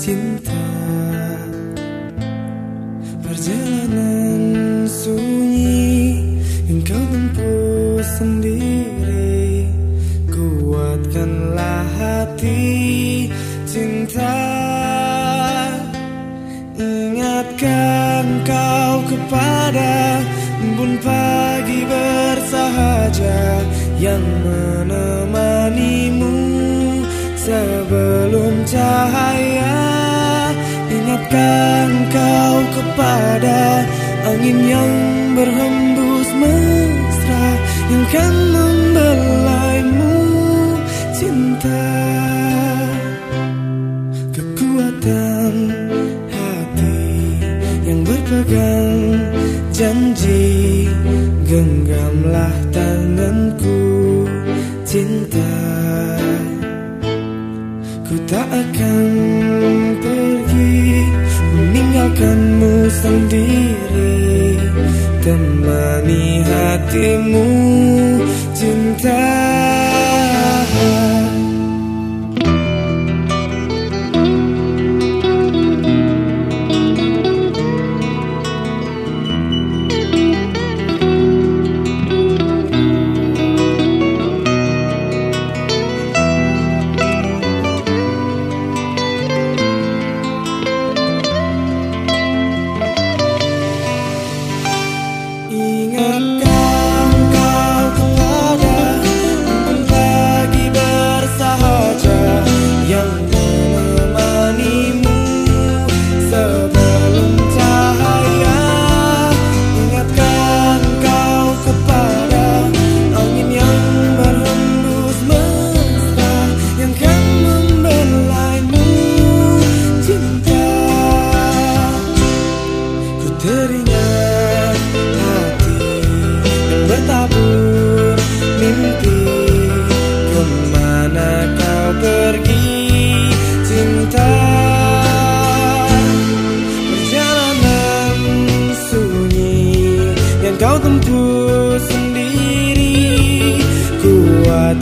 cinta. Perjalanan sunyi yang kau tempuh sendiri. Kuatkanlah hati cinta. Ingatkan kau kepada embun pagi bersahaja Yang menemanimu sebelum cahaya Ingatkan kau kepada angin yang berhembus mesra Yang kan membelaimu cinta. Kekuatan hati yang berpegang janji Genggamlah tanganku cinta. Ku tak akan meninggalkanmu sendiri Temani hatimu cinta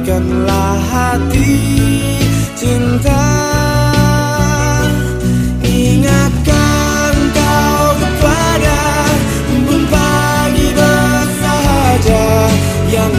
Kuatkanlah hati cinta. Ingatkan kau kepada Embun pagi bersahaja Yang